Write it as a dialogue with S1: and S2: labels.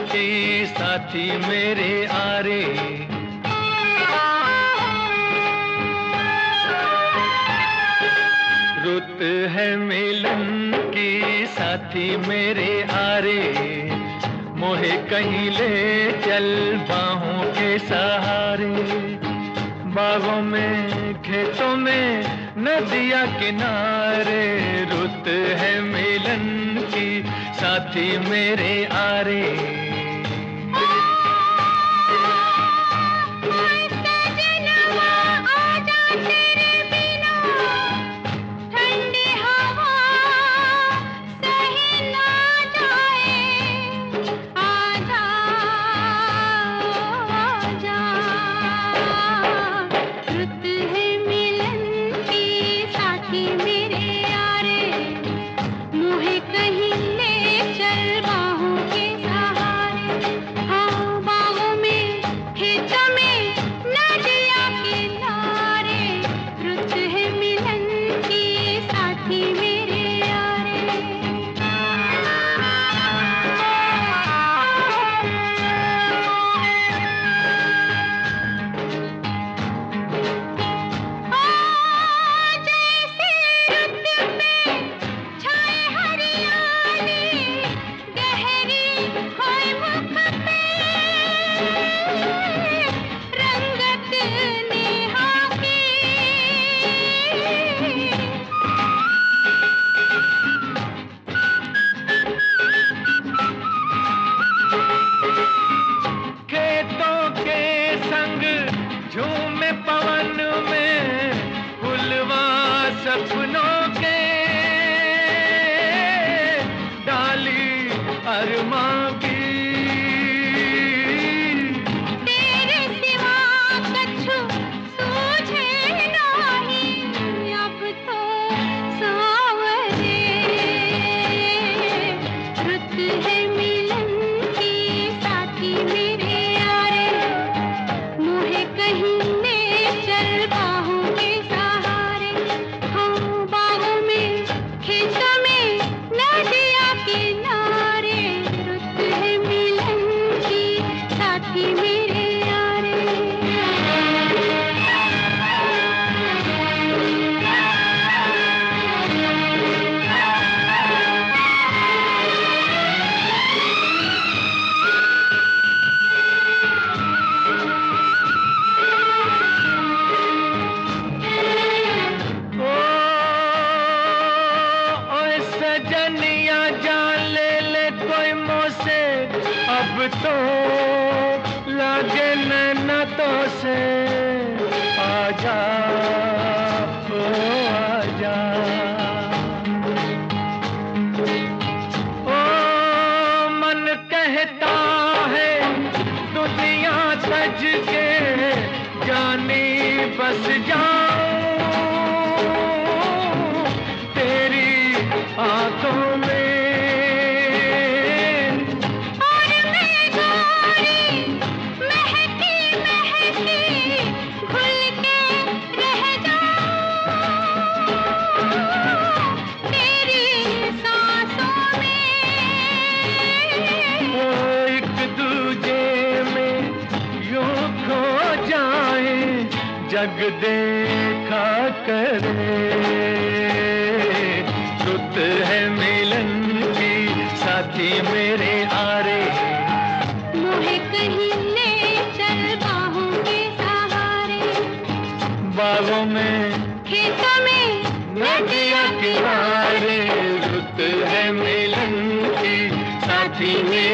S1: की साथी मेरे आरे। रुत है मिलन की साथी मेरे आरे। मोहे कहीं ले चल बाहों के सहारे। बागों में, खेतों में, नदिया किनारे। रुत है मिलन की साथी मेरे आरे। सपनों
S2: अब तो
S1: लागे तो से आजा, ओ आजा। ओ मन कहता है, दुनिया सज के जानी बस जाऊँ जग देखा करे। रुत है मिलन की साथी मेरे आरे।
S2: मुहे कहीं ले चल बाहों के सहारे।
S1: बागों में
S2: खेतों में
S1: नदिया किनारे। रुत है मिलन की साथी मेरे